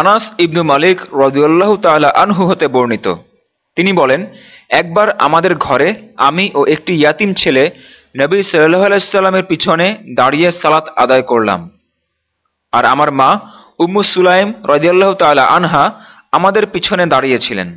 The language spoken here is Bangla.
আনাস ইবনু মালিক রদুল্লাহ তালা আনহু হতে বর্ণিত। তিনি বলেন, একবার আমাদের ঘরে আমি ও একটি ইয়াতিম ছেলে নবী সাল্লাহ আলাইস্লামের পিছনে দাঁড়িয়ে সালাত আদায় করলাম। আর আমার মা উম্মু সুলাইম রদিয়াল্লাহ তালা আনহা আমাদের পিছনে দাঁড়িয়েছিলেন।